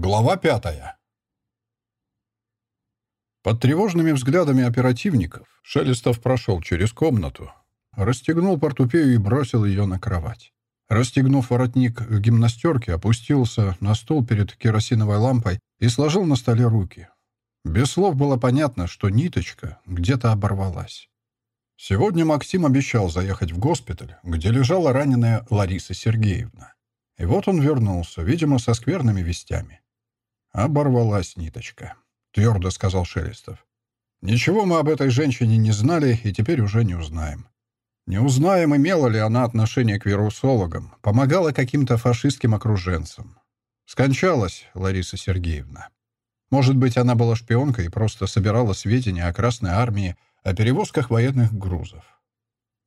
Глава пятая. Под тревожными взглядами оперативников Шелестов прошел через комнату, расстегнул портупею и бросил ее на кровать. Расстегнув воротник гимнастерки, опустился на стул перед керосиновой лампой и сложил на столе руки. Без слов было понятно, что ниточка где-то оборвалась. Сегодня Максим обещал заехать в госпиталь, где лежала раненая Лариса Сергеевна. И вот он вернулся, видимо, со скверными вестями. «Оборвалась ниточка», — твердо сказал Шелестов. «Ничего мы об этой женщине не знали и теперь уже не узнаем. Не узнаем, имела ли она отношение к вирусологам, помогала каким-то фашистским окруженцам. Скончалась Лариса Сергеевна. Может быть, она была шпионкой и просто собирала сведения о Красной Армии, о перевозках военных грузов.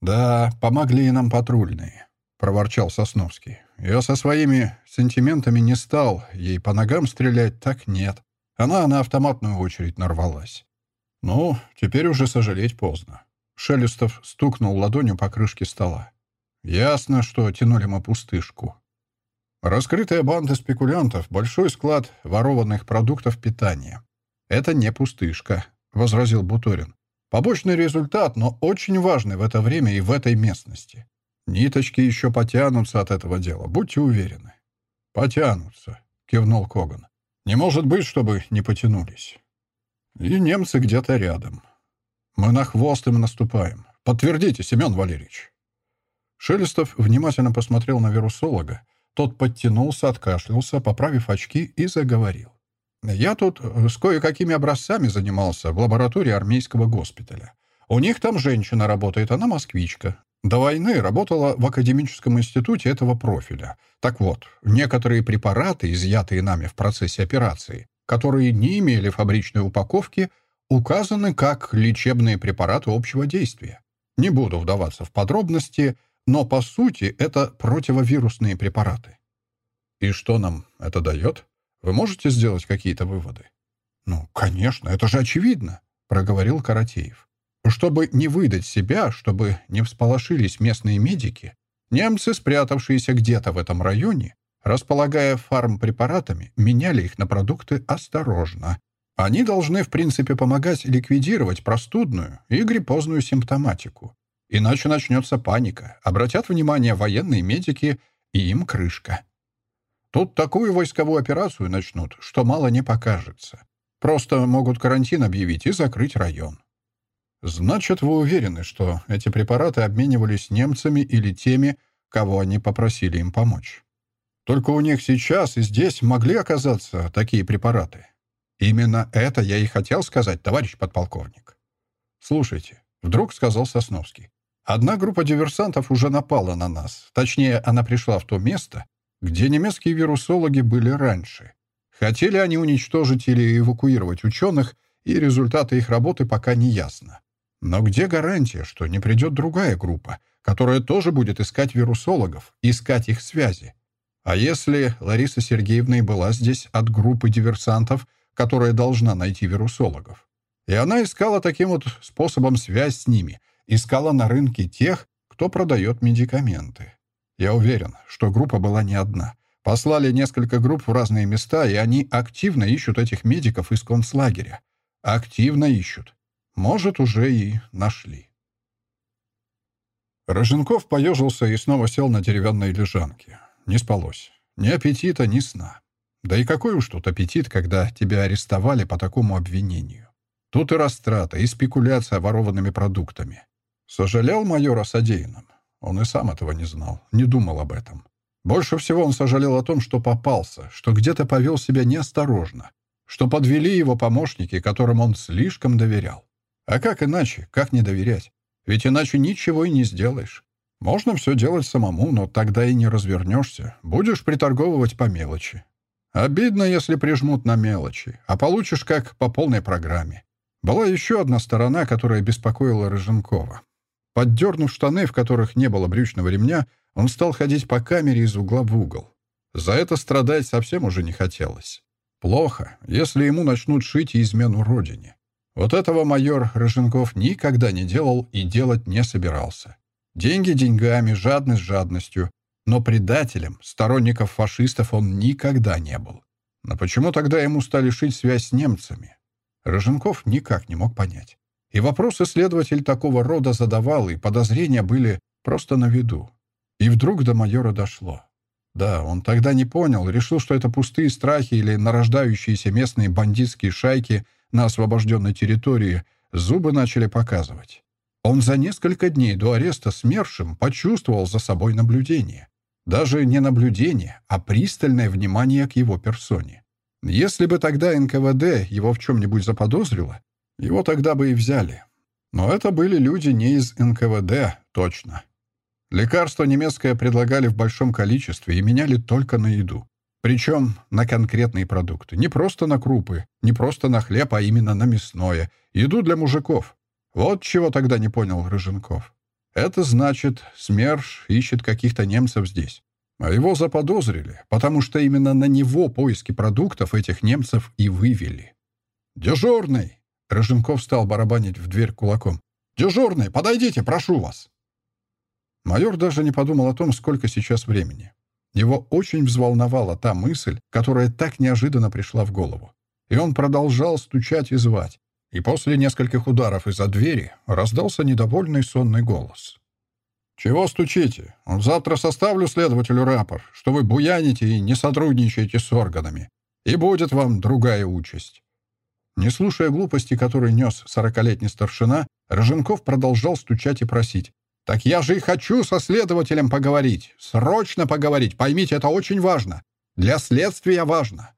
Да, помогли нам патрульные проворчал Сосновский. «Я со своими сантиментами не стал. Ей по ногам стрелять так нет. Она на автоматную очередь нарвалась. Ну, теперь уже сожалеть поздно». Шелестов стукнул ладонью по крышке стола. «Ясно, что тянули мы пустышку. Раскрытая банда спекулянтов — большой склад ворованных продуктов питания. Это не пустышка», — возразил Буторин. «Побочный результат, но очень важный в это время и в этой местности. Ниточки еще потянутся от этого дела, будьте уверены. Потянутся, кивнул Коган. Не может быть, чтобы не потянулись. И немцы где-то рядом. Мы на хвост им наступаем. Подтвердите, Семен Валерьевич. Шелестов внимательно посмотрел на вирусолога. Тот подтянулся, откашлялся, поправив очки, и заговорил. «Я тут с кое-какими образцами занимался в лаборатории армейского госпиталя. У них там женщина работает, она москвичка. До войны работала в академическом институте этого профиля. Так вот, некоторые препараты, изъятые нами в процессе операции, которые не имели фабричной упаковки, указаны как лечебные препараты общего действия. Не буду вдаваться в подробности, но по сути это противовирусные препараты. И что нам это дает? Вы можете сделать какие-то выводы? Ну, конечно, это же очевидно, проговорил Каратеев. Чтобы не выдать себя, чтобы не всполошились местные медики, немцы, спрятавшиеся где-то в этом районе, располагая фармпрепаратами, меняли их на продукты осторожно. Они должны, в принципе, помогать ликвидировать простудную и гриппозную симптоматику. Иначе начнется паника, обратят внимание военные медики, и им крышка. Тут такую войсковую операцию начнут, что мало не покажется. Просто могут карантин объявить и закрыть район. Значит, вы уверены, что эти препараты обменивались немцами или теми, кого они попросили им помочь? Только у них сейчас и здесь могли оказаться такие препараты. Именно это я и хотел сказать, товарищ подполковник. Слушайте, вдруг сказал Сосновский. Одна группа диверсантов уже напала на нас. Точнее, она пришла в то место, где немецкие вирусологи были раньше. Хотели они уничтожить или эвакуировать ученых, и результаты их работы пока не ясно. Но где гарантия, что не придет другая группа, которая тоже будет искать вирусологов, искать их связи? А если Лариса Сергеевна и была здесь от группы диверсантов, которая должна найти вирусологов? И она искала таким вот способом связь с ними, искала на рынке тех, кто продает медикаменты. Я уверен, что группа была не одна. Послали несколько групп в разные места, и они активно ищут этих медиков из концлагеря. Активно ищут. Может, уже и нашли. Роженков поежился и снова сел на деревянной лежанке. Не спалось. Ни аппетита, ни сна. Да и какой уж тут аппетит, когда тебя арестовали по такому обвинению. Тут и растрата, и спекуляция ворованными продуктами. Сожалел майор о. Он и сам этого не знал, не думал об этом. Больше всего он сожалел о том, что попался, что где-то повел себя неосторожно, что подвели его помощники, которым он слишком доверял. А как иначе? Как не доверять? Ведь иначе ничего и не сделаешь. Можно все делать самому, но тогда и не развернешься. Будешь приторговывать по мелочи. Обидно, если прижмут на мелочи, а получишь как по полной программе. Была еще одна сторона, которая беспокоила Рыженкова. Поддернув штаны, в которых не было брючного ремня, он стал ходить по камере из угла в угол. За это страдать совсем уже не хотелось. Плохо, если ему начнут шить измену родине. Вот этого майор Рыженков никогда не делал и делать не собирался. Деньги деньгами, жадность жадностью. Но предателем, сторонников фашистов он никогда не был. Но почему тогда ему стали шить связь с немцами? Роженков никак не мог понять. И вопрос исследователь такого рода задавал, и подозрения были просто на виду. И вдруг до майора дошло. Да, он тогда не понял, решил, что это пустые страхи или нарождающиеся местные бандитские шайки на освобожденной территории зубы начали показывать. Он за несколько дней до ареста СМЕРШем почувствовал за собой наблюдение. Даже не наблюдение, а пристальное внимание к его персоне. Если бы тогда НКВД его в чем-нибудь заподозрило, его тогда бы и взяли. Но это были люди не из НКВД, точно. Лекарства немецкое предлагали в большом количестве и меняли только на еду. Причем на конкретные продукты. Не просто на крупы, не просто на хлеб, а именно на мясное. Еду для мужиков. Вот чего тогда не понял Рыженков. Это значит, СМЕРШ ищет каких-то немцев здесь. А его заподозрили, потому что именно на него поиски продуктов этих немцев и вывели. «Дежурный!» Рыженков стал барабанить в дверь кулаком. «Дежурный, подойдите, прошу вас!» Майор даже не подумал о том, сколько сейчас времени. Его очень взволновала та мысль, которая так неожиданно пришла в голову. И он продолжал стучать и звать. И после нескольких ударов из-за двери раздался недовольный сонный голос. «Чего стучите? Завтра составлю следователю рапорт, что вы буяните и не сотрудничаете с органами. И будет вам другая участь». Не слушая глупости, которые нес сорокалетний старшина, Роженков продолжал стучать и просить. «Так я же и хочу со следователем поговорить. Срочно поговорить. Поймите, это очень важно. Для следствия важно».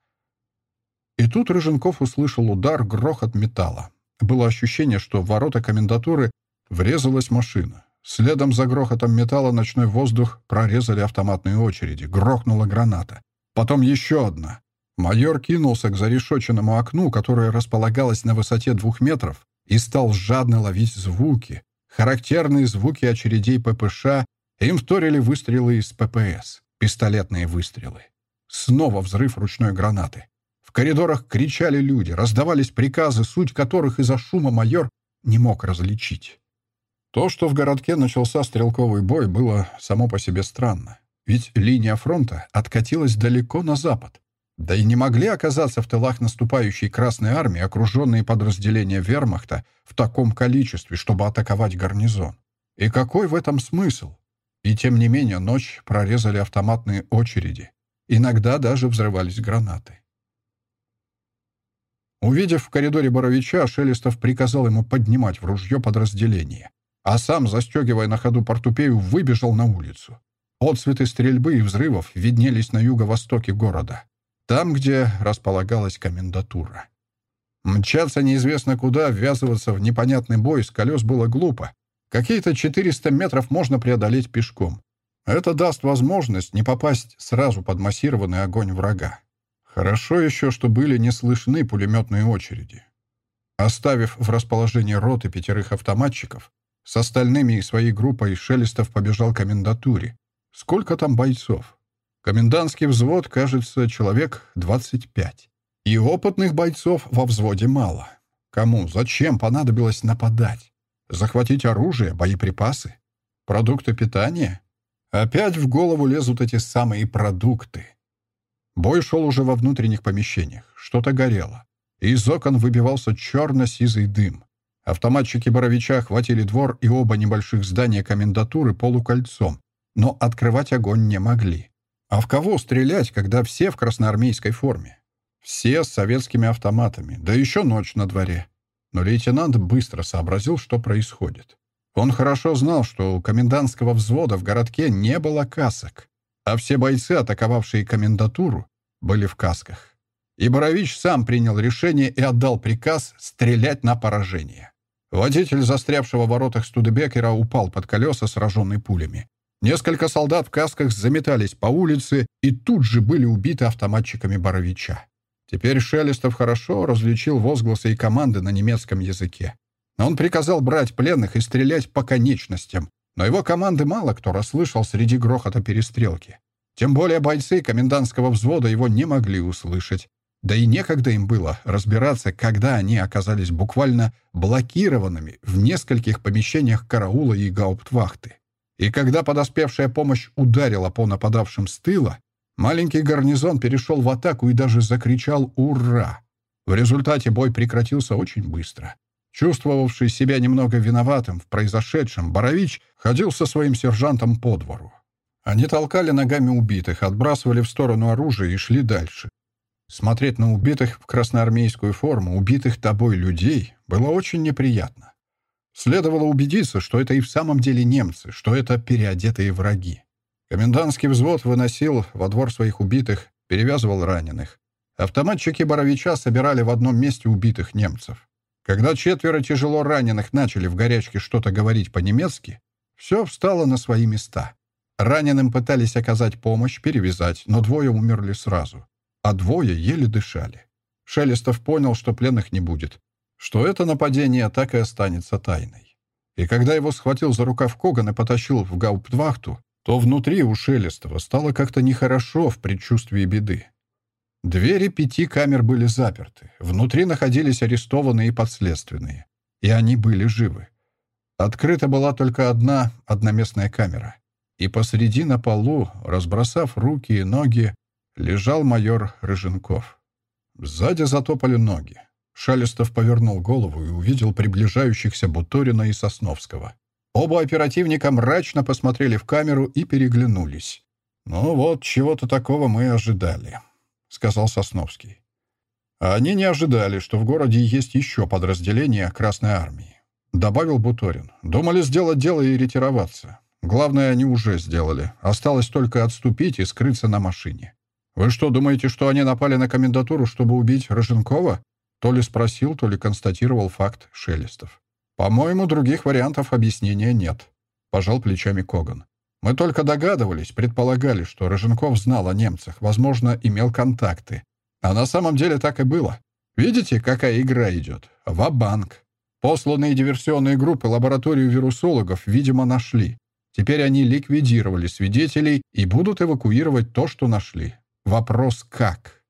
И тут Рыженков услышал удар, грохот металла. Было ощущение, что в ворота комендатуры врезалась машина. Следом за грохотом металла ночной воздух прорезали автоматные очереди. Грохнула граната. Потом еще одна. Майор кинулся к зарешоченному окну, которое располагалось на высоте двух метров, и стал жадно ловить звуки, Характерные звуки очередей ППШ, им вторили выстрелы из ППС, пистолетные выстрелы. Снова взрыв ручной гранаты. В коридорах кричали люди, раздавались приказы, суть которых из-за шума майор не мог различить. То, что в городке начался стрелковый бой, было само по себе странно. Ведь линия фронта откатилась далеко на запад. Да и не могли оказаться в тылах наступающей Красной Армии окруженные подразделения вермахта в таком количестве, чтобы атаковать гарнизон. И какой в этом смысл? И тем не менее ночь прорезали автоматные очереди. Иногда даже взрывались гранаты. Увидев в коридоре Боровича, Шелестов приказал ему поднимать в ружье подразделение, а сам, застегивая на ходу портупею, выбежал на улицу. Отцветы стрельбы и взрывов виднелись на юго-востоке города там, где располагалась комендатура. Мчаться неизвестно куда, ввязываться в непонятный бой с колес было глупо. Какие-то 400 метров можно преодолеть пешком. Это даст возможность не попасть сразу под массированный огонь врага. Хорошо еще, что были не слышны пулеметные очереди. Оставив в расположении роты пятерых автоматчиков, с остальными и своей группой Шелестов побежал к комендатуре. Сколько там бойцов? Комендантский взвод, кажется, человек 25. И опытных бойцов во взводе мало. Кому, зачем понадобилось нападать? Захватить оружие, боеприпасы? Продукты питания? Опять в голову лезут эти самые продукты. Бой шел уже во внутренних помещениях. Что-то горело. Из окон выбивался черно-сизый дым. Автоматчики Боровича охватили двор и оба небольших здания комендатуры полукольцом, но открывать огонь не могли. А в кого стрелять, когда все в красноармейской форме? Все с советскими автоматами, да еще ночь на дворе. Но лейтенант быстро сообразил, что происходит. Он хорошо знал, что у комендантского взвода в городке не было касок, а все бойцы, атаковавшие комендатуру, были в касках. И Борович сам принял решение и отдал приказ стрелять на поражение. Водитель застрявшего в воротах Студебекера упал под колеса, сраженный пулями. Несколько солдат в касках заметались по улице и тут же были убиты автоматчиками Боровича. Теперь Шелестов хорошо различил возгласы и команды на немецком языке. Он приказал брать пленных и стрелять по конечностям, но его команды мало кто расслышал среди грохота перестрелки. Тем более бойцы комендантского взвода его не могли услышать. Да и некогда им было разбираться, когда они оказались буквально блокированными в нескольких помещениях караула и гауптвахты. И когда подоспевшая помощь ударила по нападавшим с тыла, Маленький гарнизон перешел в атаку и даже закричал «Ура!». В результате бой прекратился очень быстро. Чувствовавший себя немного виноватым в произошедшем, Борович ходил со своим сержантом по двору. Они толкали ногами убитых, отбрасывали в сторону оружие и шли дальше. Смотреть на убитых в красноармейскую форму, убитых тобой людей, было очень неприятно. Следовало убедиться, что это и в самом деле немцы, что это переодетые враги. Комендантский взвод выносил во двор своих убитых, перевязывал раненых. Автоматчики Боровича собирали в одном месте убитых немцев. Когда четверо тяжело раненых начали в горячке что-то говорить по-немецки, все встало на свои места. Раненым пытались оказать помощь, перевязать, но двое умерли сразу, а двое еле дышали. Шелестов понял, что пленных не будет, что это нападение так и останется тайной. И когда его схватил за рукав Коган и потащил в гауптвахту, то внутри у Шелестова стало как-то нехорошо в предчувствии беды. Двери пяти камер были заперты. Внутри находились арестованные и подследственные. И они были живы. Открыта была только одна одноместная камера. И посреди на полу, разбросав руки и ноги, лежал майор Рыженков. Сзади затопали ноги. Шалестов повернул голову и увидел приближающихся Буторина и Сосновского. Оба оперативника мрачно посмотрели в камеру и переглянулись. «Ну вот, чего-то такого мы ожидали», сказал Сосновский. А они не ожидали, что в городе есть еще подразделение Красной Армии. Добавил Буторин. Думали сделать дело и ретироваться. Главное, они уже сделали. Осталось только отступить и скрыться на машине. Вы что, думаете, что они напали на комендатуру, чтобы убить Роженкова? То ли спросил, то ли констатировал факт Шелестов. По-моему, других вариантов объяснения нет. Пожал плечами Коган. Мы только догадывались, предполагали, что Роженков знал о немцах, возможно, имел контакты. А на самом деле так и было. Видите, какая игра идет? Ва-банк. Посланные диверсионные группы лабораторию вирусологов, видимо, нашли. Теперь они ликвидировали свидетелей и будут эвакуировать то, что нашли. Вопрос как?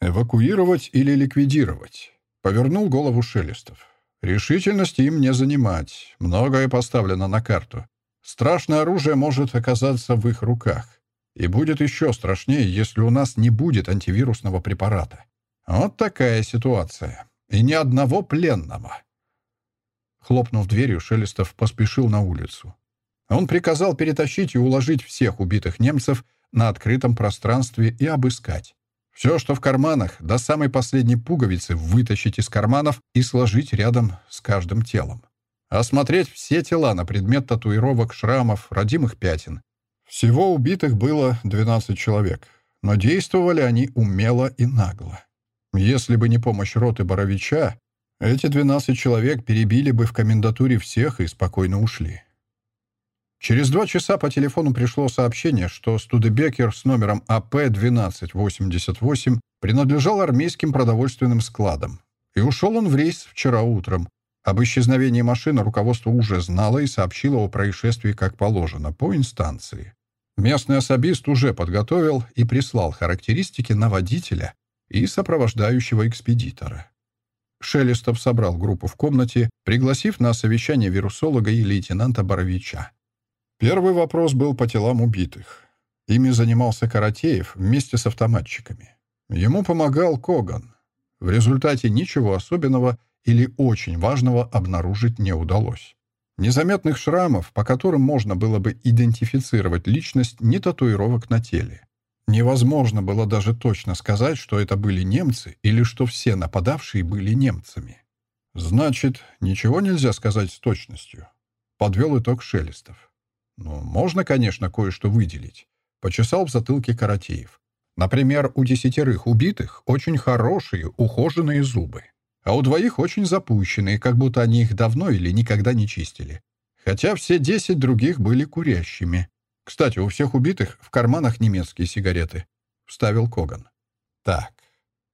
Эвакуировать или ликвидировать? Повернул голову Шелестов. Решительности им не занимать. Многое поставлено на карту. Страшное оружие может оказаться в их руках. И будет еще страшнее, если у нас не будет антивирусного препарата. Вот такая ситуация. И ни одного пленного. Хлопнув дверью, Шелестов поспешил на улицу. Он приказал перетащить и уложить всех убитых немцев на открытом пространстве и обыскать. Все, что в карманах, до самой последней пуговицы вытащить из карманов и сложить рядом с каждым телом. Осмотреть все тела на предмет татуировок, шрамов, родимых пятен. Всего убитых было 12 человек, но действовали они умело и нагло. Если бы не помощь роты Боровича, эти 12 человек перебили бы в комендатуре всех и спокойно ушли. Через два часа по телефону пришло сообщение, что Студебекер с номером АП-1288 принадлежал армейским продовольственным складам. И ушел он в рейс вчера утром, об исчезновении машины руководство уже знало и сообщило о происшествии как положено, по инстанции. Местный особист уже подготовил и прислал характеристики на водителя и сопровождающего экспедитора. Шелестов собрал группу в комнате, пригласив на совещание вирусолога и лейтенанта Боровича. Первый вопрос был по телам убитых. Ими занимался Каратеев вместе с автоматчиками. Ему помогал Коган. В результате ничего особенного – или очень важного обнаружить не удалось. Незаметных шрамов, по которым можно было бы идентифицировать личность, ни татуировок на теле. Невозможно было даже точно сказать, что это были немцы или что все нападавшие были немцами. Значит, ничего нельзя сказать с точностью. Подвел итог Шелестов. Ну, можно, конечно, кое-что выделить. Почесал в затылке Каратеев. Например, у десятерых убитых очень хорошие, ухоженные зубы а у двоих очень запущенные, как будто они их давно или никогда не чистили. Хотя все десять других были курящими. Кстати, у всех убитых в карманах немецкие сигареты. Вставил Коган. Так.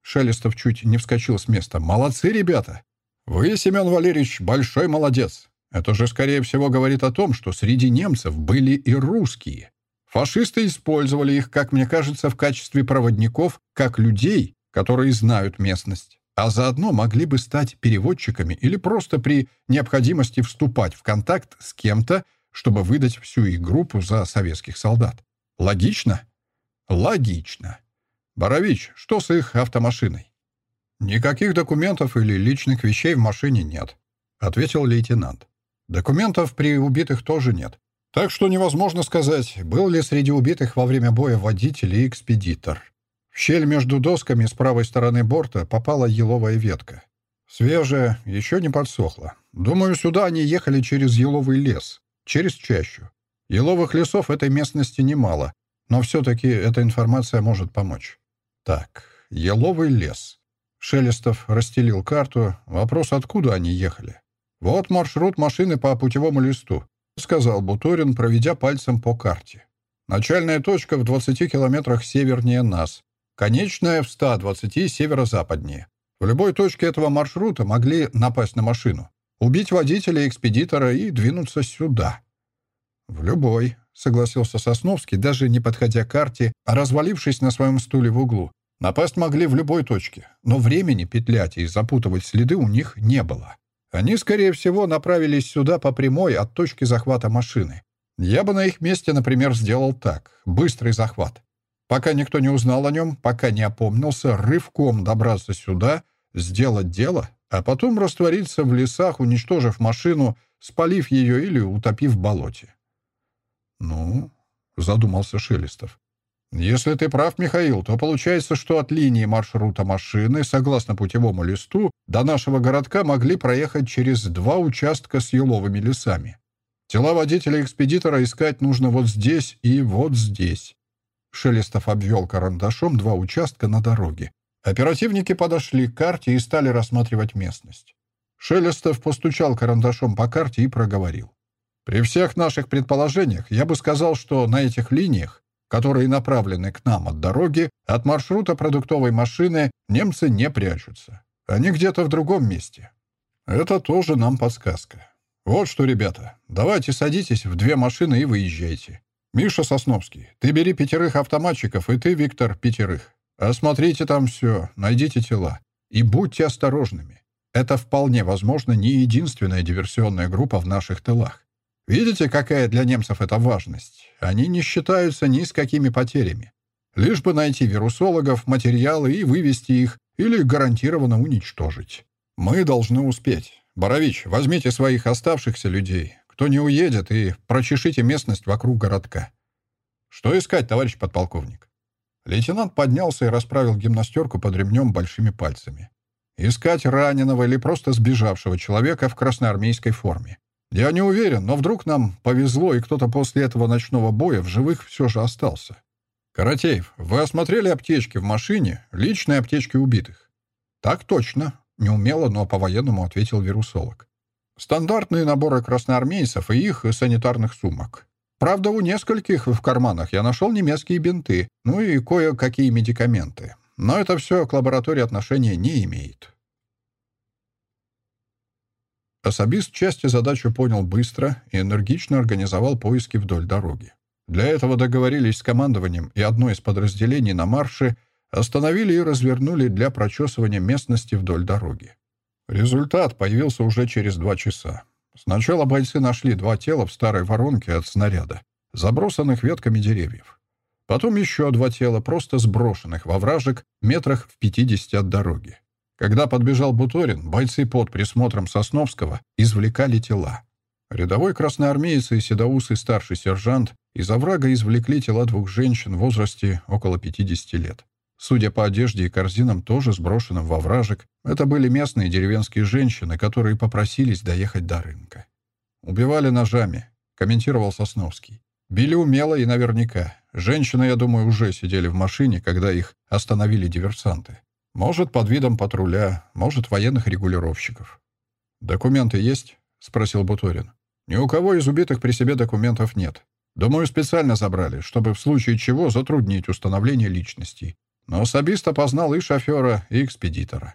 Шелестов чуть не вскочил с места. Молодцы, ребята. Вы, Семен Валерьевич, большой молодец. Это же, скорее всего, говорит о том, что среди немцев были и русские. Фашисты использовали их, как мне кажется, в качестве проводников, как людей, которые знают местность а заодно могли бы стать переводчиками или просто при необходимости вступать в контакт с кем-то, чтобы выдать всю их группу за советских солдат. Логично? Логично. Борович, что с их автомашиной? Никаких документов или личных вещей в машине нет, ответил лейтенант. Документов при убитых тоже нет. Так что невозможно сказать, был ли среди убитых во время боя водитель и экспедитор. В щель между досками с правой стороны борта попала еловая ветка. Свежая, еще не подсохла. Думаю, сюда они ехали через еловый лес, через чащу. Еловых лесов этой местности немало, но все-таки эта информация может помочь. Так, еловый лес. Шелестов расстелил карту. Вопрос, откуда они ехали. Вот маршрут машины по путевому листу. — сказал Буторин, проведя пальцем по карте. «Начальная точка в 20 километрах севернее нас, конечная в 120 северо-западнее. В любой точке этого маршрута могли напасть на машину, убить водителя и экспедитора и двинуться сюда». «В любой», — согласился Сосновский, даже не подходя к карте, а развалившись на своем стуле в углу. «Напасть могли в любой точке, но времени петлять и запутывать следы у них не было». Они, скорее всего, направились сюда по прямой от точки захвата машины. Я бы на их месте, например, сделал так. Быстрый захват. Пока никто не узнал о нем, пока не опомнился, рывком добраться сюда, сделать дело, а потом раствориться в лесах, уничтожив машину, спалив ее или утопив в болоте. «Ну?» — задумался Шелестов. Если ты прав, Михаил, то получается, что от линии маршрута машины, согласно путевому листу, до нашего городка могли проехать через два участка с еловыми лесами. Тела водителя экспедитора искать нужно вот здесь и вот здесь. Шелестов обвел карандашом два участка на дороге. Оперативники подошли к карте и стали рассматривать местность. Шелестов постучал карандашом по карте и проговорил. «При всех наших предположениях я бы сказал, что на этих линиях которые направлены к нам от дороги, от маршрута продуктовой машины, немцы не прячутся. Они где-то в другом месте. Это тоже нам подсказка. Вот что, ребята, давайте садитесь в две машины и выезжайте. Миша Сосновский, ты бери пятерых автоматчиков, и ты, Виктор, пятерых. Осмотрите там все, найдите тела. И будьте осторожными. Это вполне возможно не единственная диверсионная группа в наших тылах. Видите, какая для немцев это важность? Они не считаются ни с какими потерями. Лишь бы найти вирусологов, материалы и вывести их, или гарантированно уничтожить. Мы должны успеть. Борович, возьмите своих оставшихся людей, кто не уедет, и прочешите местность вокруг городка. Что искать, товарищ подполковник? Лейтенант поднялся и расправил гимнастерку под ремнем большими пальцами. Искать раненого или просто сбежавшего человека в красноармейской форме. Я не уверен, но вдруг нам повезло, и кто-то после этого ночного боя в живых все же остался. Каратеев, вы осмотрели аптечки в машине, личные аптечки убитых? Так точно, неумело, но по-военному ответил вирусолог. Стандартные наборы красноармейцев и их санитарных сумок. Правда, у нескольких в карманах я нашел немецкие бинты, ну и кое-какие медикаменты. Но это все к лаборатории отношения не имеет. Особист части задачу понял быстро и энергично организовал поиски вдоль дороги. Для этого договорились с командованием, и одно из подразделений на марше остановили и развернули для прочесывания местности вдоль дороги. Результат появился уже через два часа. Сначала бойцы нашли два тела в старой воронке от снаряда, забросанных ветками деревьев. Потом еще два тела, просто сброшенных во вражек метрах в 50 от дороги. Когда подбежал Буторин, бойцы под присмотром Сосновского извлекали тела. Рядовой красноармеец и седоусый старший сержант из оврага извлекли тела двух женщин в возрасте около 50 лет. Судя по одежде и корзинам, тоже сброшенным во вражек, это были местные деревенские женщины, которые попросились доехать до рынка. «Убивали ножами», — комментировал Сосновский. «Били умело и наверняка. Женщины, я думаю, уже сидели в машине, когда их остановили диверсанты. Может, под видом патруля, может, военных регулировщиков. «Документы есть?» — спросил Буторин. «Ни у кого из убитых при себе документов нет. Думаю, специально забрали, чтобы в случае чего затруднить установление личностей. Но особист опознал и шофера, и экспедитора».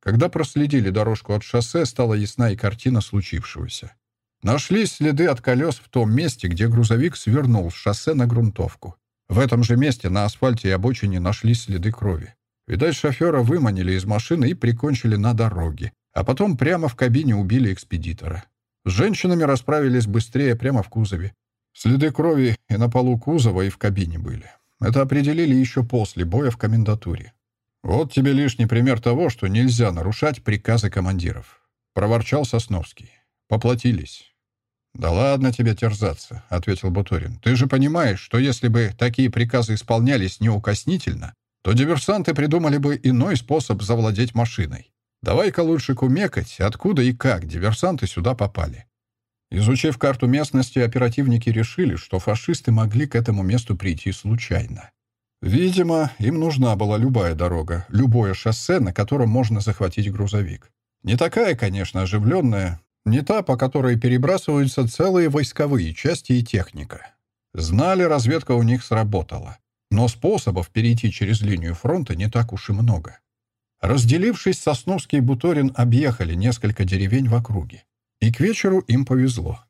Когда проследили дорожку от шоссе, стала ясна и картина случившегося. Нашлись следы от колес в том месте, где грузовик свернул с шоссе на грунтовку. В этом же месте на асфальте и обочине нашлись следы крови. Видать, шофера выманили из машины и прикончили на дороге, а потом прямо в кабине убили экспедитора. С женщинами расправились быстрее прямо в кузове. Следы крови и на полу кузова, и в кабине были. Это определили еще после боя в комендатуре. «Вот тебе лишний пример того, что нельзя нарушать приказы командиров», — проворчал Сосновский. «Поплатились». «Да ладно тебе терзаться», — ответил Буторин. «Ты же понимаешь, что если бы такие приказы исполнялись неукоснительно, то диверсанты придумали бы иной способ завладеть машиной. Давай-ка лучше кумекать, откуда и как диверсанты сюда попали. Изучив карту местности, оперативники решили, что фашисты могли к этому месту прийти случайно. Видимо, им нужна была любая дорога, любое шоссе, на котором можно захватить грузовик. Не такая, конечно, оживленная, не та, по которой перебрасываются целые войсковые части и техника. Знали, разведка у них сработала. Но способов перейти через линию фронта не так уж и много. Разделившись, Сосновский и Буторин объехали несколько деревень в округе. И к вечеру им повезло.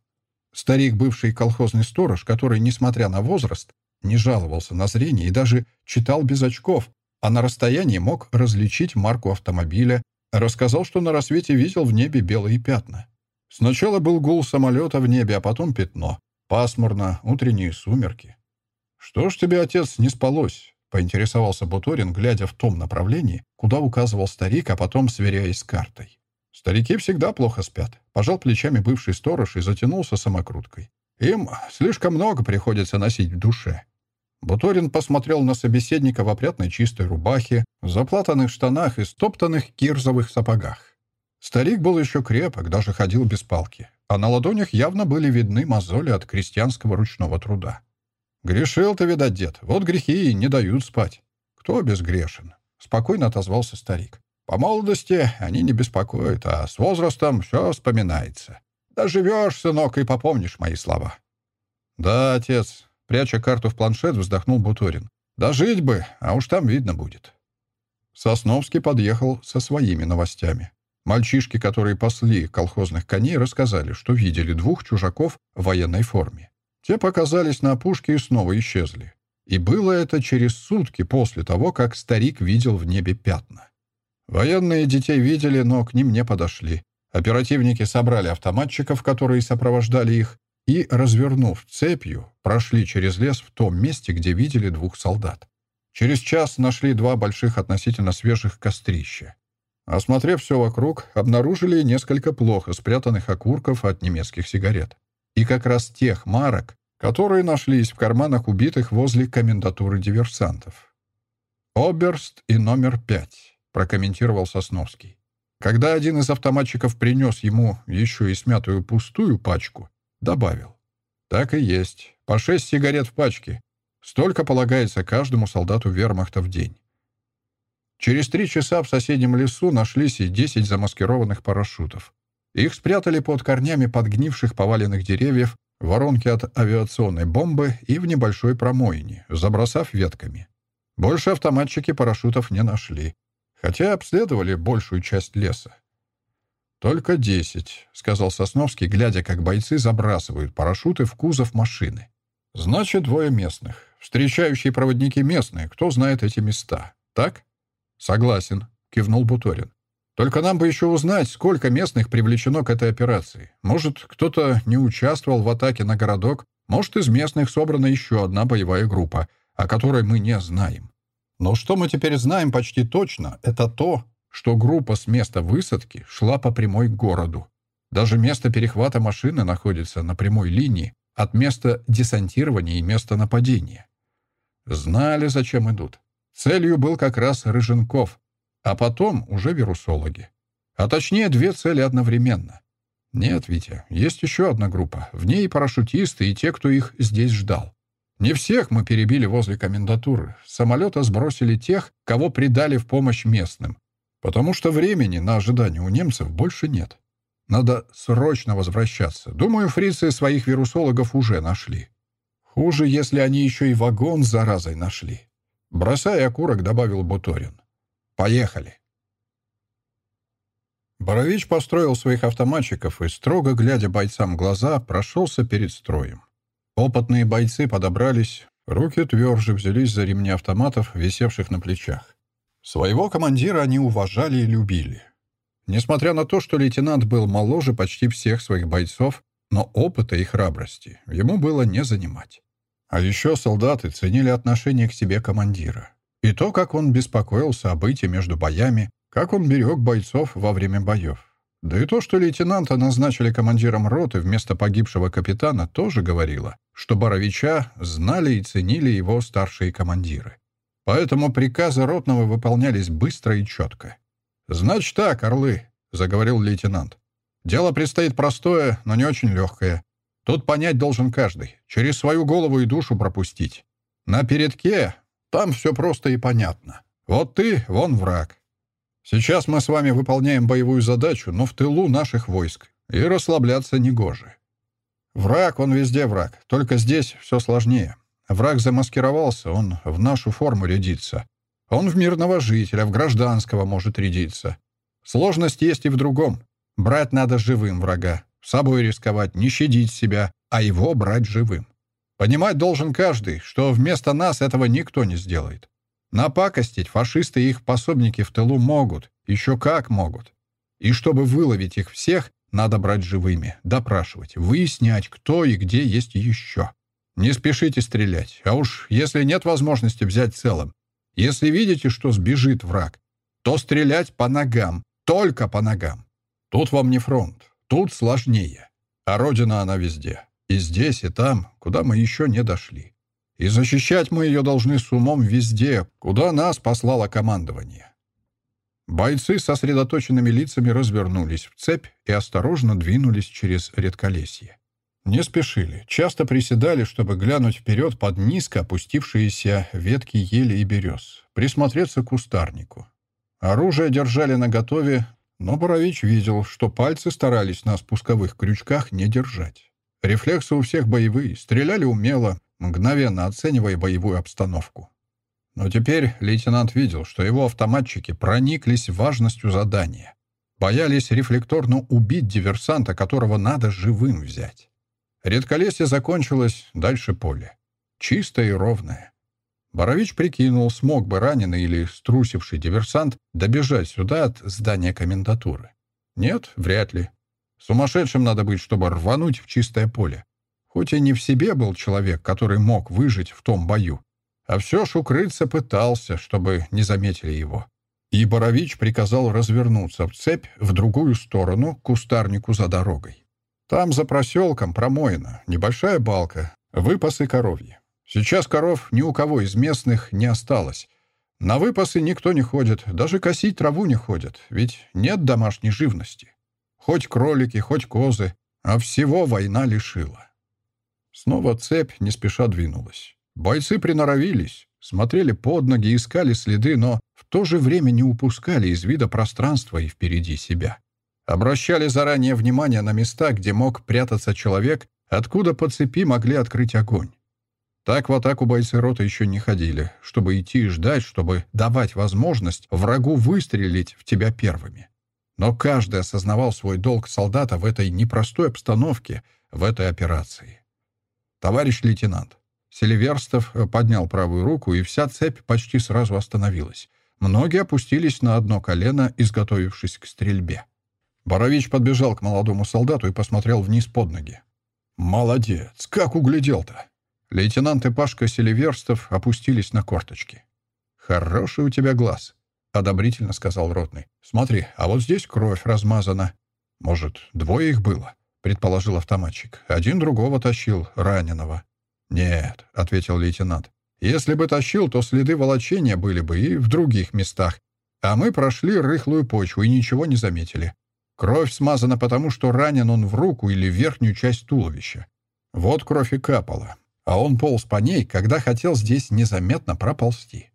Старик, бывший колхозный сторож, который, несмотря на возраст, не жаловался на зрение и даже читал без очков, а на расстоянии мог различить марку автомобиля, рассказал, что на рассвете видел в небе белые пятна. Сначала был гул самолета в небе, а потом пятно. Пасмурно, утренние сумерки. «Что ж тебе, отец, не спалось?» — поинтересовался Буторин, глядя в том направлении, куда указывал старик, а потом сверяясь с картой. Старики всегда плохо спят. Пожал плечами бывший сторож и затянулся самокруткой. Им слишком много приходится носить в душе. Буторин посмотрел на собеседника в опрятной чистой рубахе, заплатанных штанах и стоптанных кирзовых сапогах. Старик был еще крепок, даже ходил без палки, а на ладонях явно были видны мозоли от крестьянского ручного труда. «Грешил ты, видать, дед. Вот грехи и не дают спать. Кто безгрешен?» — спокойно отозвался старик. По молодости они не беспокоят, а с возрастом все вспоминается. Доживешь, сынок, и попомнишь мои слова. Да, отец, пряча карту в планшет, вздохнул Буторин. Дожить бы, а уж там видно будет. Сосновский подъехал со своими новостями. Мальчишки, которые пасли колхозных коней, рассказали, что видели двух чужаков в военной форме. Те показались на опушке и снова исчезли. И было это через сутки после того, как старик видел в небе пятна. Военные детей видели, но к ним не подошли. Оперативники собрали автоматчиков, которые сопровождали их, и, развернув цепью, прошли через лес в том месте, где видели двух солдат. Через час нашли два больших относительно свежих кострища. Осмотрев все вокруг, обнаружили несколько плохо спрятанных окурков от немецких сигарет. И как раз тех марок, которые нашлись в карманах убитых возле комендатуры диверсантов. Оберст и номер пять прокомментировал Сосновский. Когда один из автоматчиков принес ему еще и смятую пустую пачку, добавил. «Так и есть. По шесть сигарет в пачке. Столько полагается каждому солдату вермахта в день». Через три часа в соседнем лесу нашлись и десять замаскированных парашютов. Их спрятали под корнями подгнивших поваленных деревьев, воронки от авиационной бомбы и в небольшой промоине, забросав ветками. Больше автоматчики парашютов не нашли хотя обследовали большую часть леса. «Только десять», — сказал Сосновский, глядя, как бойцы забрасывают парашюты в кузов машины. «Значит, двое местных. Встречающие проводники местные. Кто знает эти места? Так?» «Согласен», — кивнул Буторин. «Только нам бы еще узнать, сколько местных привлечено к этой операции. Может, кто-то не участвовал в атаке на городок, может, из местных собрана еще одна боевая группа, о которой мы не знаем. Но что мы теперь знаем почти точно, это то, что группа с места высадки шла по прямой к городу. Даже место перехвата машины находится на прямой линии от места десантирования и места нападения. Знали, зачем идут. Целью был как раз Рыженков, а потом уже вирусологи. А точнее, две цели одновременно. Нет, Витя, есть еще одна группа. В ней парашютисты и те, кто их здесь ждал. Не всех мы перебили возле комендатуры. С самолета сбросили тех, кого придали в помощь местным. Потому что времени на ожидание у немцев больше нет. Надо срочно возвращаться. Думаю, фрицы своих вирусологов уже нашли. Хуже, если они еще и вагон с заразой нашли. Бросая окурок, добавил Буторин. Поехали. Борович построил своих автоматчиков и, строго глядя бойцам в глаза, прошелся перед строем. Опытные бойцы подобрались, руки тверже взялись за ремни автоматов, висевших на плечах. Своего командира они уважали и любили. Несмотря на то, что лейтенант был моложе почти всех своих бойцов, но опыта и храбрости ему было не занимать. А еще солдаты ценили отношение к себе командира. И то, как он беспокоился о быте между боями, как он берег бойцов во время боев. Да и то, что лейтенанта назначили командиром роты вместо погибшего капитана, тоже говорило, что Боровича знали и ценили его старшие командиры. Поэтому приказы ротного выполнялись быстро и четко. «Значит так, орлы», — заговорил лейтенант. «Дело предстоит простое, но не очень легкое. Тут понять должен каждый, через свою голову и душу пропустить. На передке там все просто и понятно. Вот ты, вон враг. Сейчас мы с вами выполняем боевую задачу, но в тылу наших войск, и расслабляться негоже. Враг, он везде враг, только здесь все сложнее. Враг замаскировался, он в нашу форму рядится. Он в мирного жителя, в гражданского может рядиться. Сложность есть и в другом. Брать надо живым врага, с собой рисковать, не щадить себя, а его брать живым. Понимать должен каждый, что вместо нас этого никто не сделает. Напакостить фашисты и их пособники в тылу могут, еще как могут. И чтобы выловить их всех, надо брать живыми, допрашивать, выяснять, кто и где есть еще. Не спешите стрелять, а уж если нет возможности взять целым, если видите, что сбежит враг, то стрелять по ногам, только по ногам. Тут вам не фронт, тут сложнее. А родина она везде. И здесь, и там, куда мы еще не дошли. И защищать мы ее должны с умом везде, куда нас послало командование. Бойцы с сосредоточенными лицами развернулись в цепь и осторожно двинулись через редколесье. Не спешили, часто приседали, чтобы глянуть вперед под низко опустившиеся ветки ели и берез, присмотреться к кустарнику. Оружие держали наготове, но Борович видел, что пальцы старались на спусковых крючках не держать. Рефлексы у всех боевые, стреляли умело, мгновенно оценивая боевую обстановку. Но теперь лейтенант видел, что его автоматчики прониклись важностью задания. Боялись рефлекторно убить диверсанта, которого надо живым взять. Редколесье закончилось, дальше поле. Чистое и ровное. Борович прикинул, смог бы раненый или струсивший диверсант добежать сюда от здания комендатуры. Нет, вряд ли. Сумасшедшим надо быть, чтобы рвануть в чистое поле. Хоть и не в себе был человек, который мог выжить в том бою, а все ж укрыться пытался, чтобы не заметили его. И Борович приказал развернуться в цепь в другую сторону, к кустарнику за дорогой. Там, за проселком, промоина, небольшая балка, выпасы коровьи. Сейчас коров ни у кого из местных не осталось. На выпасы никто не ходит, даже косить траву не ходят, ведь нет домашней живности. Хоть кролики, хоть козы, а всего война лишила. Снова цепь не спеша двинулась. Бойцы приноровились, смотрели под ноги, искали следы, но в то же время не упускали из вида пространства и впереди себя. Обращали заранее внимание на места, где мог прятаться человек, откуда по цепи могли открыть огонь. Так в атаку бойцы роты еще не ходили, чтобы идти и ждать, чтобы давать возможность врагу выстрелить в тебя первыми. Но каждый осознавал свой долг солдата в этой непростой обстановке, в этой операции. «Товарищ лейтенант». Селиверстов э, поднял правую руку, и вся цепь почти сразу остановилась. Многие опустились на одно колено, изготовившись к стрельбе. Борович подбежал к молодому солдату и посмотрел вниз под ноги. «Молодец! Как углядел-то!» Лейтенант и Пашка Селиверстов опустились на корточки. «Хороший у тебя глаз», — одобрительно сказал Ротный. «Смотри, а вот здесь кровь размазана. Может, двое их было?» предположил автоматчик. «Один другого тащил, раненого». «Нет», — ответил лейтенант. «Если бы тащил, то следы волочения были бы и в других местах. А мы прошли рыхлую почву и ничего не заметили. Кровь смазана потому, что ранен он в руку или в верхнюю часть туловища. Вот кровь и капала. А он полз по ней, когда хотел здесь незаметно проползти.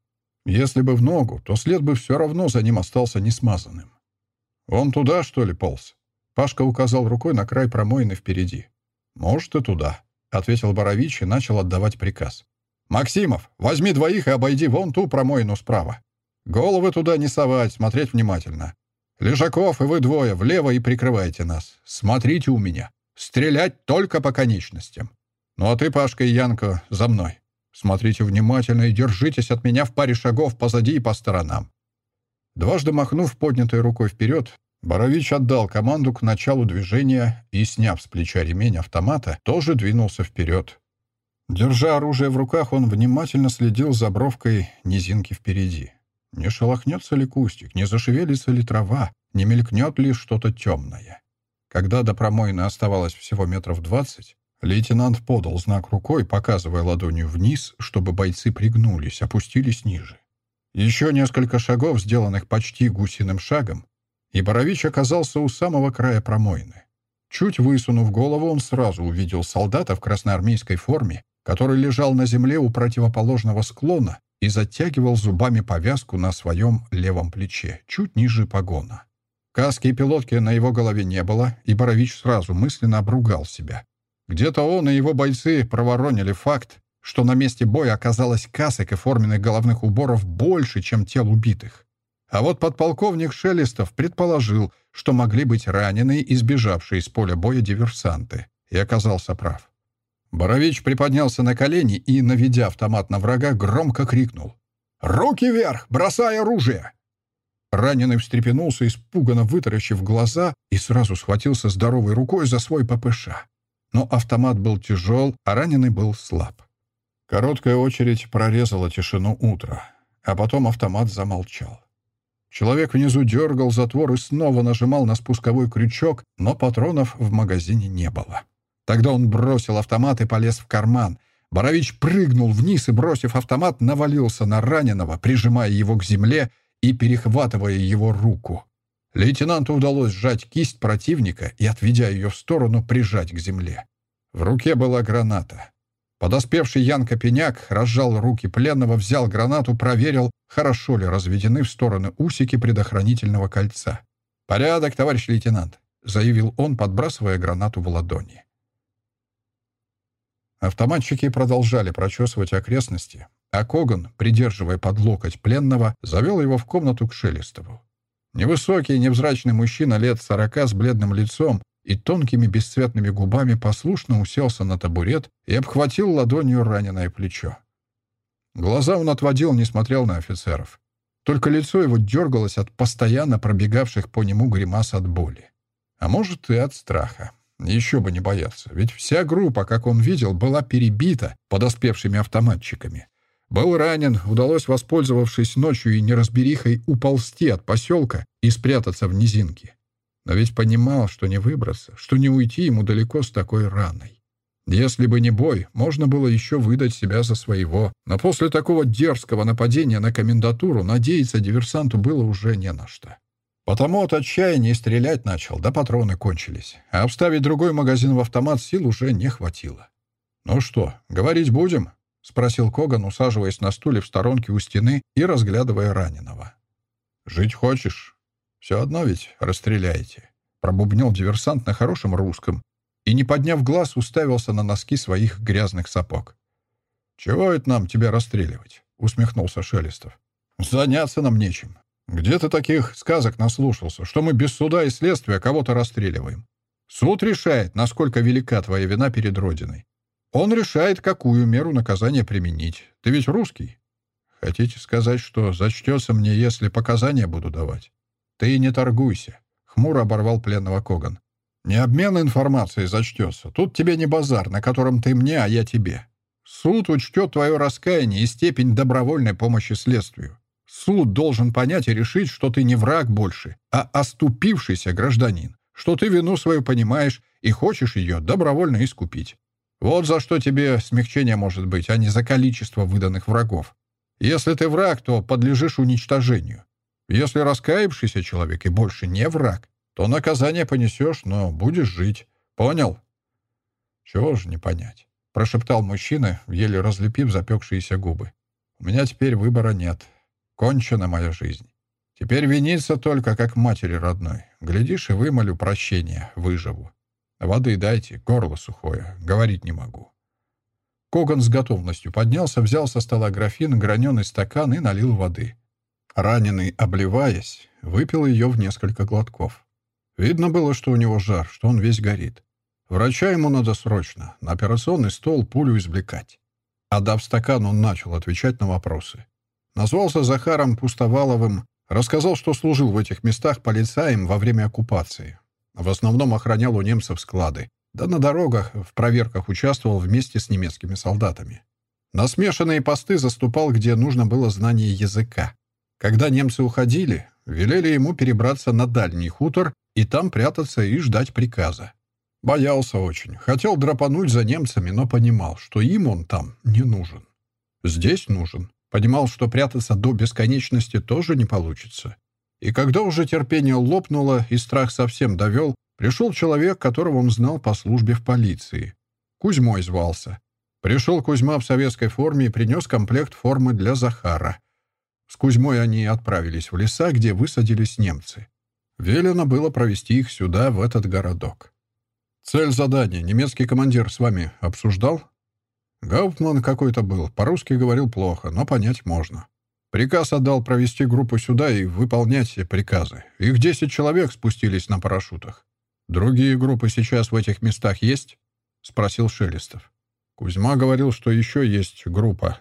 Если бы в ногу, то след бы все равно за ним остался несмазанным. Он туда, что ли, полз? Пашка указал рукой на край промоины впереди. «Может, и туда», — ответил Борович и начал отдавать приказ. «Максимов, возьми двоих и обойди вон ту промоину справа. Головы туда не совать, смотреть внимательно. Лежаков и вы двое влево и прикрывайте нас. Смотрите у меня. Стрелять только по конечностям. Ну а ты, Пашка и Янка, за мной. Смотрите внимательно и держитесь от меня в паре шагов позади и по сторонам». Дважды махнув поднятой рукой вперед, Борович отдал команду к началу движения и, сняв с плеча ремень автомата, тоже двинулся вперед. Держа оружие в руках, он внимательно следил за бровкой низинки впереди. Не шелохнется ли кустик, не зашевелится ли трава, не мелькнет ли что-то темное. Когда до промоины оставалось всего метров двадцать, лейтенант подал знак рукой, показывая ладонью вниз, чтобы бойцы пригнулись, опустились ниже. Еще несколько шагов, сделанных почти гусиным шагом, и Борович оказался у самого края промоины. Чуть высунув голову, он сразу увидел солдата в красноармейской форме, который лежал на земле у противоположного склона и затягивал зубами повязку на своем левом плече, чуть ниже погона. Каски и пилотки на его голове не было, и Борович сразу мысленно обругал себя. Где-то он и его бойцы проворонили факт, что на месте боя оказалось касок и форменных головных уборов больше, чем тел убитых. А вот подполковник Шелестов предположил, что могли быть ранены и сбежавшие из поля боя диверсанты, и оказался прав. Борович приподнялся на колени и, наведя автомат на врага, громко крикнул. «Руки вверх! Бросай оружие!» Раненый встрепенулся, испуганно вытаращив глаза, и сразу схватился здоровой рукой за свой ППШ. Но автомат был тяжел, а раненый был слаб. Короткая очередь прорезала тишину утра, а потом автомат замолчал. Человек внизу дергал затвор и снова нажимал на спусковой крючок, но патронов в магазине не было. Тогда он бросил автомат и полез в карман. Борович прыгнул вниз и, бросив автомат, навалился на раненого, прижимая его к земле и перехватывая его руку. Лейтенанту удалось сжать кисть противника и, отведя ее в сторону, прижать к земле. В руке была граната. Подоспевший Ян Копеняк разжал руки пленного, взял гранату, проверил, хорошо ли разведены в стороны усики предохранительного кольца. «Порядок, товарищ лейтенант», — заявил он, подбрасывая гранату в ладони. Автоматчики продолжали прочесывать окрестности, а Коган, придерживая под локоть пленного, завел его в комнату к Шелестову. Невысокий, невзрачный мужчина лет сорока с бледным лицом и тонкими бесцветными губами послушно уселся на табурет и обхватил ладонью раненое плечо. Глаза он отводил, не смотрел на офицеров. Только лицо его дергалось от постоянно пробегавших по нему гримас от боли. А может, и от страха. Еще бы не бояться, ведь вся группа, как он видел, была перебита подоспевшими автоматчиками. Был ранен, удалось, воспользовавшись ночью и неразберихой, уползти от поселка и спрятаться в низинке. Но ведь понимал, что не выбраться, что не уйти ему далеко с такой раной. Если бы не бой, можно было еще выдать себя за своего, но после такого дерзкого нападения на комендатуру надеяться диверсанту было уже не на что. Потому от отчаяния стрелять начал, да патроны кончились. А обставить другой магазин в автомат сил уже не хватило. «Ну что, говорить будем?» — спросил Коган, усаживаясь на стуле в сторонке у стены и разглядывая раненого. «Жить хочешь? Все одно ведь расстреляете», — пробубнил диверсант на хорошем русском и, не подняв глаз, уставился на носки своих грязных сапог. «Чего это нам тебя расстреливать?» — усмехнулся Шелестов. «Заняться нам нечем. Где ты таких сказок наслушался, что мы без суда и следствия кого-то расстреливаем? Суд решает, насколько велика твоя вина перед Родиной. Он решает, какую меру наказания применить. Ты ведь русский? Хотите сказать, что зачтется мне, если показания буду давать? Ты не торгуйся. Хмуро оборвал пленного Коган. Не обмен информацией зачтется. Тут тебе не базар, на котором ты мне, а я тебе. Суд учтет твое раскаяние и степень добровольной помощи следствию. Суд должен понять и решить, что ты не враг больше, а оступившийся гражданин, что ты вину свою понимаешь и хочешь ее добровольно искупить. Вот за что тебе смягчение может быть, а не за количество выданных врагов. Если ты враг, то подлежишь уничтожению. Если раскаявшийся человек и больше не враг, то наказание понесешь, но будешь жить. Понял? Чего же не понять? Прошептал мужчина, еле разлепив запекшиеся губы. У меня теперь выбора нет. Кончена моя жизнь. Теперь виниться только как матери родной. Глядишь, и вымолю прощения, выживу. Воды дайте, горло сухое, говорить не могу. Коган с готовностью поднялся, взял со стола графин, граненый стакан и налил воды. Раненый, обливаясь, выпил ее в несколько глотков. Видно было, что у него жар, что он весь горит. Врача ему надо срочно, на операционный стол пулю извлекать. Отдав стакан, он начал отвечать на вопросы. Назвался Захаром Пустоваловым, рассказал, что служил в этих местах полицаем во время оккупации. В основном охранял у немцев склады. Да на дорогах в проверках участвовал вместе с немецкими солдатами. На смешанные посты заступал, где нужно было знание языка. Когда немцы уходили, велели ему перебраться на дальний хутор и там прятаться и ждать приказа. Боялся очень. Хотел драпануть за немцами, но понимал, что им он там не нужен. Здесь нужен. Понимал, что прятаться до бесконечности тоже не получится. И когда уже терпение лопнуло и страх совсем довел, пришел человек, которого он знал по службе в полиции. Кузьмой звался. Пришел Кузьма в советской форме и принес комплект формы для Захара. С Кузьмой они отправились в леса, где высадились немцы. Велено было провести их сюда, в этот городок. Цель задания немецкий командир с вами обсуждал? Гауптман какой-то был, по-русски говорил плохо, но понять можно. Приказ отдал провести группу сюда и выполнять все приказы. Их десять человек спустились на парашютах. Другие группы сейчас в этих местах есть? Спросил Шелестов. Кузьма говорил, что еще есть группа.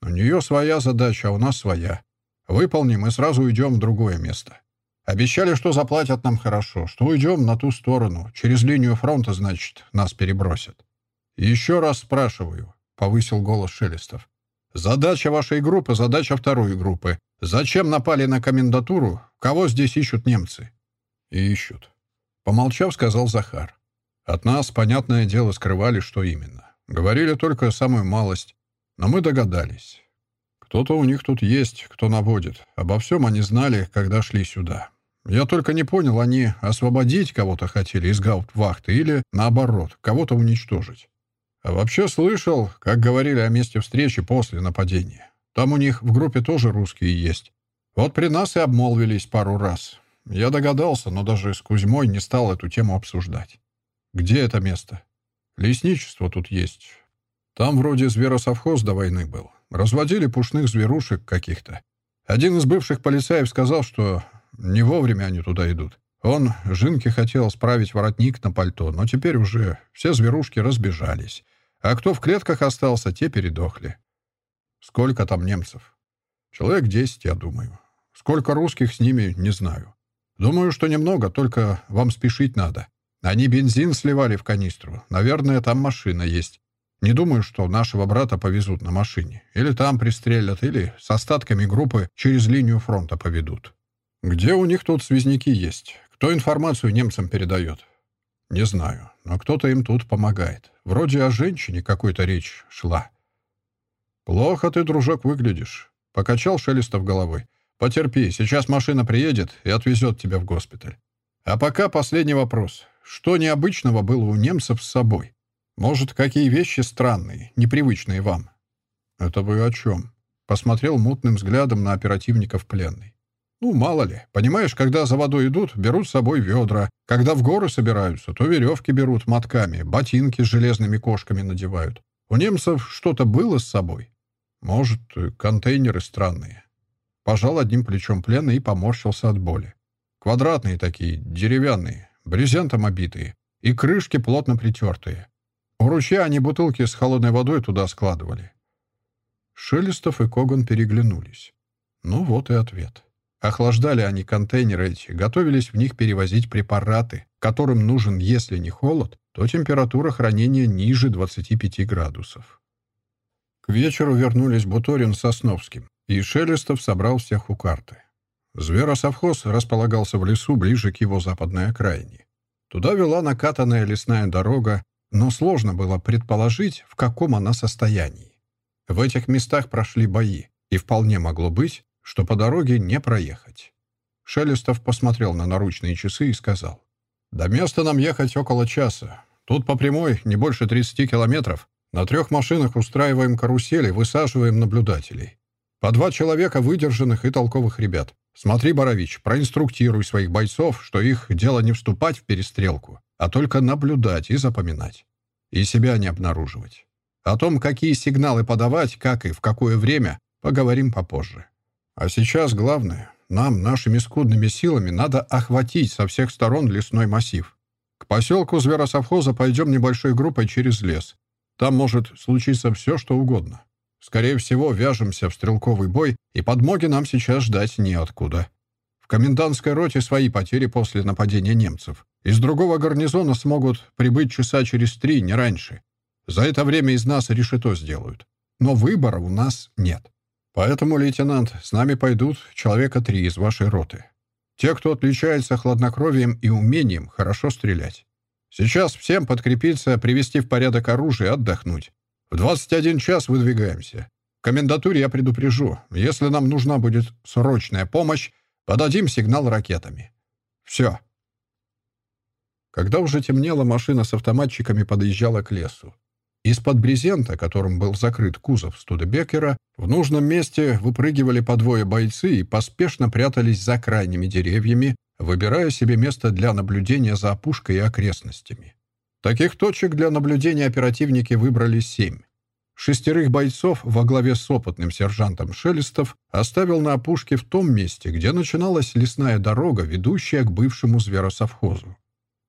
У нее своя задача, а у нас своя. Выполним и сразу уйдем в другое место. Обещали, что заплатят нам хорошо, что уйдем на ту сторону. Через линию фронта, значит, нас перебросят. Еще раз спрашиваю, — повысил голос Шелестов. Задача вашей группы, задача второй группы. Зачем напали на комендатуру? Кого здесь ищут немцы? Ищут. Помолчав, сказал Захар. От нас, понятное дело, скрывали, что именно. Говорили только самую малость, но мы догадались. Кто-то у них тут есть, кто наводит. Обо всем они знали, когда шли сюда. Я только не понял, они освободить кого-то хотели из гауптвахты или, наоборот, кого-то уничтожить. А вообще слышал, как говорили о месте встречи после нападения. Там у них в группе тоже русские есть. Вот при нас и обмолвились пару раз. Я догадался, но даже с Кузьмой не стал эту тему обсуждать. Где это место? Лесничество тут есть. Там вроде зверосовхоз до войны был. Разводили пушных зверушек каких-то. Один из бывших полицаев сказал, что не вовремя они туда идут. Он Жинке хотел справить воротник на пальто, но теперь уже все зверушки разбежались. А кто в клетках остался, те передохли. Сколько там немцев? Человек десять, я думаю. Сколько русских с ними, не знаю. Думаю, что немного, только вам спешить надо. Они бензин сливали в канистру. Наверное, там машина есть. Не думаю, что нашего брата повезут на машине. Или там пристрелят, или с остатками группы через линию фронта поведут. Где у них тут связники есть? Кто информацию немцам передает? Не знаю, но кто-то им тут помогает. Вроде о женщине какой-то речь шла. Плохо ты, дружок, выглядишь. Покачал Шелестов головой. Потерпи, сейчас машина приедет и отвезет тебя в госпиталь. А пока последний вопрос. Что необычного было у немцев с собой? Может, какие вещи странные, непривычные вам? Это вы о чем? Посмотрел мутным взглядом на оперативников пленный. Ну, мало ли. Понимаешь, когда за водой идут, берут с собой ведра. Когда в горы собираются, то веревки берут мотками, ботинки с железными кошками надевают. У немцев что-то было с собой? Может, контейнеры странные. Пожал одним плечом пленный и поморщился от боли. Квадратные такие, деревянные брезентом обитые, и крышки плотно притертые. У ручья они бутылки с холодной водой туда складывали. Шелестов и Коган переглянулись. Ну вот и ответ. Охлаждали они контейнеры эти, готовились в них перевозить препараты, которым нужен, если не холод, то температура хранения ниже 25 градусов. К вечеру вернулись Буторин с Сосновским, и Шелестов собрал всех у карты. Зверосовхоз располагался в лесу ближе к его западной окраине. Туда вела накатанная лесная дорога, но сложно было предположить, в каком она состоянии. В этих местах прошли бои, и вполне могло быть, что по дороге не проехать. Шелестов посмотрел на наручные часы и сказал, «До места нам ехать около часа. Тут по прямой не больше 30 километров. На трех машинах устраиваем карусели, высаживаем наблюдателей. По два человека выдержанных и толковых ребят. Смотри, Борович, проинструктируй своих бойцов, что их дело не вступать в перестрелку, а только наблюдать и запоминать. И себя не обнаруживать. О том, какие сигналы подавать, как и в какое время, поговорим попозже. А сейчас главное, нам, нашими скудными силами, надо охватить со всех сторон лесной массив. К поселку зверосовхоза пойдем небольшой группой через лес. Там может случиться все, что угодно. Скорее всего, вяжемся в стрелковый бой, и подмоги нам сейчас ждать неоткуда. В комендантской роте свои потери после нападения немцев. Из другого гарнизона смогут прибыть часа через три, не раньше. За это время из нас решето сделают. Но выбора у нас нет. Поэтому, лейтенант, с нами пойдут человека три из вашей роты. Те, кто отличается хладнокровием и умением хорошо стрелять. Сейчас всем подкрепиться, привести в порядок оружие отдохнуть. В 21 час выдвигаемся. В комендатуре я предупрежу. Если нам нужна будет срочная помощь, подадим сигнал ракетами. Все. Когда уже темнело, машина с автоматчиками подъезжала к лесу. Из-под брезента, которым был закрыт кузов Студебекера, в нужном месте выпрыгивали по двое бойцы и поспешно прятались за крайними деревьями, выбирая себе место для наблюдения за опушкой и окрестностями. Таких точек для наблюдения оперативники выбрали семь. Шестерых бойцов во главе с опытным сержантом Шелестов оставил на опушке в том месте, где начиналась лесная дорога, ведущая к бывшему зверосовхозу.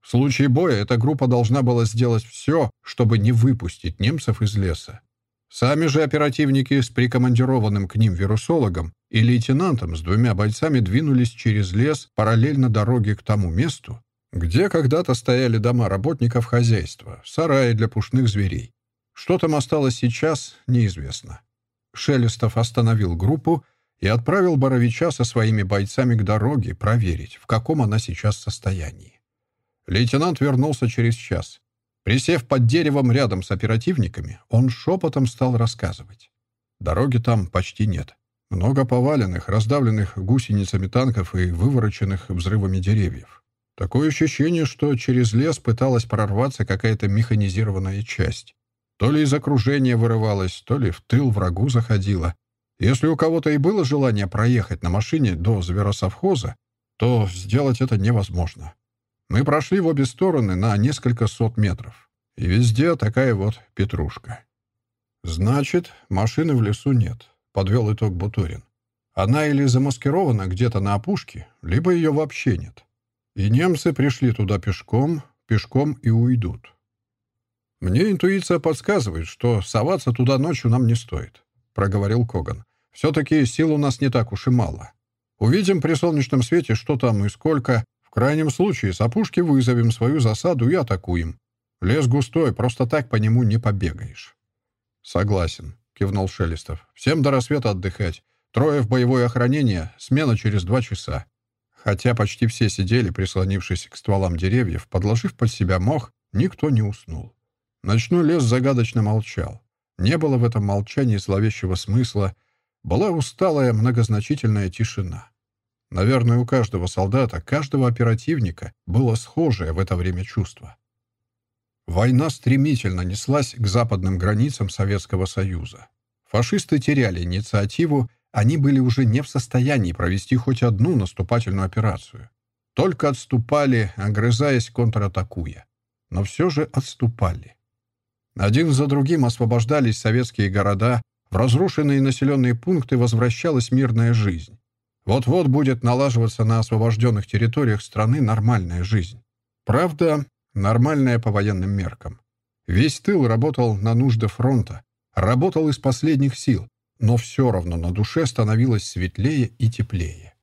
В случае боя эта группа должна была сделать все, чтобы не выпустить немцев из леса. Сами же оперативники с прикомандированным к ним вирусологом и лейтенантом с двумя бойцами двинулись через лес параллельно дороге к тому месту, где когда-то стояли дома работников хозяйства, сараи для пушных зверей. Что там осталось сейчас, неизвестно. Шелестов остановил группу и отправил Боровича со своими бойцами к дороге проверить, в каком она сейчас состоянии. Лейтенант вернулся через час. Присев под деревом рядом с оперативниками, он шепотом стал рассказывать. Дороги там почти нет. Много поваленных, раздавленных гусеницами танков и вывороченных взрывами деревьев. Такое ощущение, что через лес пыталась прорваться какая-то механизированная часть. То ли из окружения вырывалась, то ли в тыл врагу заходила. Если у кого-то и было желание проехать на машине до зверосовхоза, то сделать это невозможно. Мы прошли в обе стороны на несколько сот метров. И везде такая вот петрушка. «Значит, машины в лесу нет», — подвел итог Бутурин. «Она или замаскирована где-то на опушке, либо ее вообще нет. И немцы пришли туда пешком, пешком и уйдут. Мне интуиция подсказывает, что соваться туда ночью нам не стоит», — проговорил Коган. «Все-таки сил у нас не так уж и мало. Увидим при солнечном свете, что там и сколько, в крайнем случае, с опушки вызовем свою засаду и атакуем. Лес густой, просто так по нему не побегаешь». «Согласен», — кивнул Шелестов. «Всем до рассвета отдыхать. Трое в боевое охранение, смена через два часа». Хотя почти все сидели, прислонившись к стволам деревьев, подложив под себя мох, никто не уснул. Ночной лес загадочно молчал. Не было в этом молчании зловещего смысла. Была усталая многозначительная тишина. Наверное, у каждого солдата, каждого оперативника было схожее в это время чувство. Война стремительно неслась к западным границам Советского Союза. Фашисты теряли инициативу, они были уже не в состоянии провести хоть одну наступательную операцию. Только отступали, огрызаясь, контратакуя. Но все же отступали. Один за другим освобождались советские города, в разрушенные населенные пункты возвращалась мирная жизнь. Вот-вот будет налаживаться на освобожденных территориях страны нормальная жизнь. Правда, нормальная по военным меркам. Весь тыл работал на нужды фронта, работал из последних сил, но все равно на душе становилось светлее и теплее.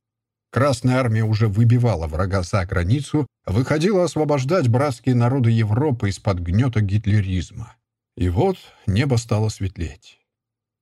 Красная армия уже выбивала врага за границу, выходила освобождать братские народы Европы из-под гнета гитлеризма. И вот небо стало светлеть.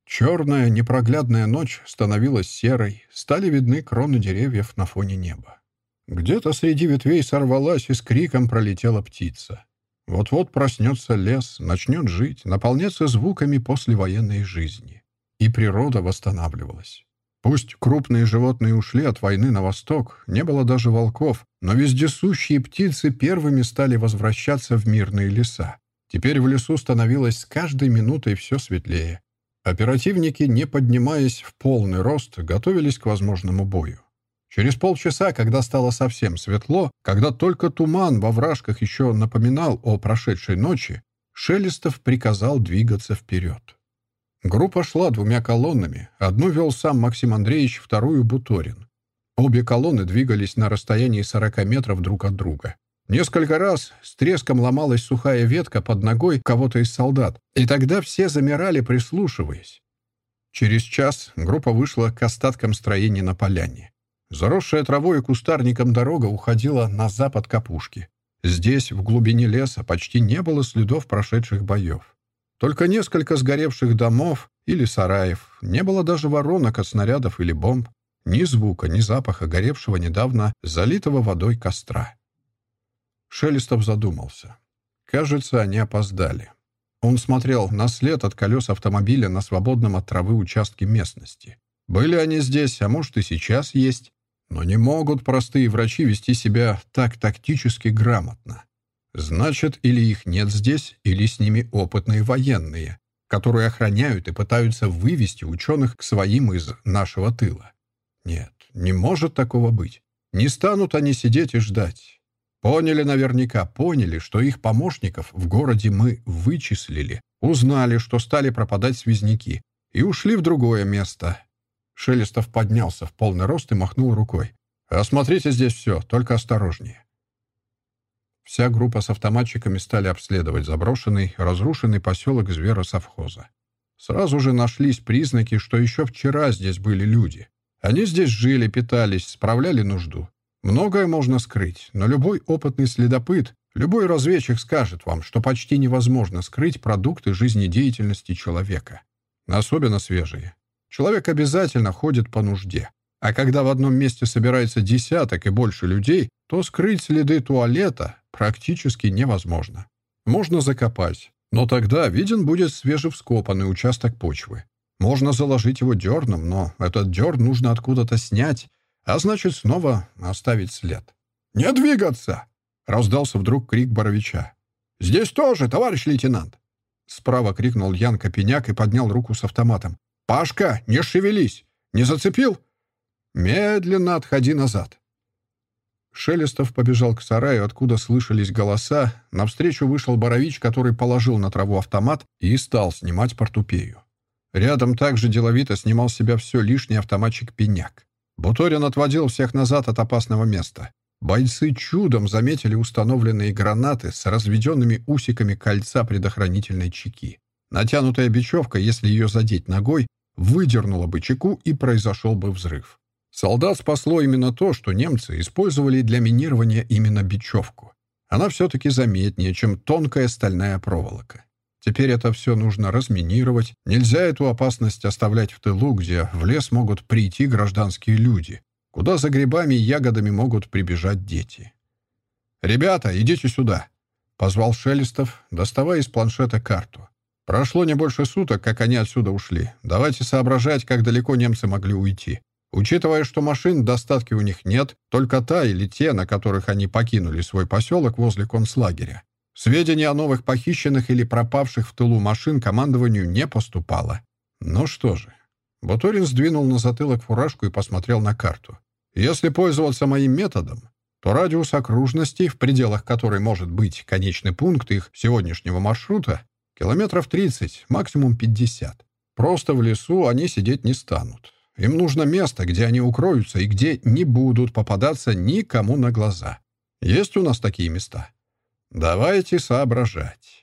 Черная, непроглядная ночь становилась серой, стали видны кроны деревьев на фоне неба. Где-то среди ветвей сорвалась и с криком пролетела птица. Вот-вот проснется лес, начнет жить, наполняться звуками послевоенной жизни. И природа восстанавливалась. Пусть крупные животные ушли от войны на восток, не было даже волков, но вездесущие птицы первыми стали возвращаться в мирные леса. Теперь в лесу становилось с каждой минутой все светлее. Оперативники, не поднимаясь в полный рост, готовились к возможному бою. Через полчаса, когда стало совсем светло, когда только туман во вражках еще напоминал о прошедшей ночи, Шелестов приказал двигаться вперед. Группа шла двумя колоннами. Одну вел сам Максим Андреевич, вторую — Буторин. Обе колонны двигались на расстоянии 40 метров друг от друга. Несколько раз с треском ломалась сухая ветка под ногой кого-то из солдат, и тогда все замирали, прислушиваясь. Через час группа вышла к остаткам строения на поляне. Заросшая травой и кустарником дорога уходила на запад капушки. Здесь, в глубине леса, почти не было следов прошедших боев. Только несколько сгоревших домов или сараев. Не было даже воронок от снарядов или бомб. Ни звука, ни запаха горевшего недавно залитого водой костра. Шелестов задумался. Кажется, они опоздали. Он смотрел на след от колес автомобиля на свободном от травы участке местности. Были они здесь, а может и сейчас есть. Но не могут простые врачи вести себя так тактически грамотно. Значит, или их нет здесь, или с ними опытные военные, которые охраняют и пытаются вывести ученых к своим из нашего тыла. Нет, не может такого быть. Не станут они сидеть и ждать. Поняли наверняка, поняли, что их помощников в городе мы вычислили, узнали, что стали пропадать связники, и ушли в другое место. Шелестов поднялся в полный рост и махнул рукой. «Осмотрите здесь все, только осторожнее». Вся группа с автоматчиками стали обследовать заброшенный, разрушенный поселок зверосовхоза. Сразу же нашлись признаки, что еще вчера здесь были люди. Они здесь жили, питались, справляли нужду. Многое можно скрыть, но любой опытный следопыт, любой разведчик скажет вам, что почти невозможно скрыть продукты жизнедеятельности человека. Особенно свежие. Человек обязательно ходит по нужде. А когда в одном месте собирается десяток и больше людей, то скрыть следы туалета практически невозможно. Можно закопать, но тогда виден будет свежевскопанный участок почвы. Можно заложить его дерном, но этот дерн нужно откуда-то снять, а значит, снова оставить след. «Не двигаться!» — раздался вдруг крик Боровича. «Здесь тоже, товарищ лейтенант!» Справа крикнул Ян Копеняк и поднял руку с автоматом. «Пашка, не шевелись! Не зацепил?» «Медленно отходи назад!» Шелестов побежал к сараю, откуда слышались голоса. Навстречу вышел Борович, который положил на траву автомат и стал снимать портупею. Рядом также деловито снимал с себя все лишний автоматчик Пеняк. Буторин отводил всех назад от опасного места. Бойцы чудом заметили установленные гранаты с разведенными усиками кольца предохранительной чеки. Натянутая бечевка, если ее задеть ногой, выдернула бы чеку и произошел бы взрыв. Солдат спасло именно то, что немцы использовали для минирования именно бечевку. Она все-таки заметнее, чем тонкая стальная проволока. Теперь это все нужно разминировать. Нельзя эту опасность оставлять в тылу, где в лес могут прийти гражданские люди, куда за грибами и ягодами могут прибежать дети. «Ребята, идите сюда!» — позвал Шелестов, доставая из планшета карту. «Прошло не больше суток, как они отсюда ушли. Давайте соображать, как далеко немцы могли уйти. Учитывая, что машин в достатке у них нет, только та или те, на которых они покинули свой поселок возле концлагеря. Сведений о новых похищенных или пропавших в тылу машин командованию не поступало. Ну что же. Буторин сдвинул на затылок фуражку и посмотрел на карту. Если пользоваться моим методом, то радиус окружности, в пределах которой может быть конечный пункт их сегодняшнего маршрута, километров 30, максимум 50. Просто в лесу они сидеть не станут. Им нужно место, где они укроются и где не будут попадаться никому на глаза. Есть у нас такие места? Давайте соображать.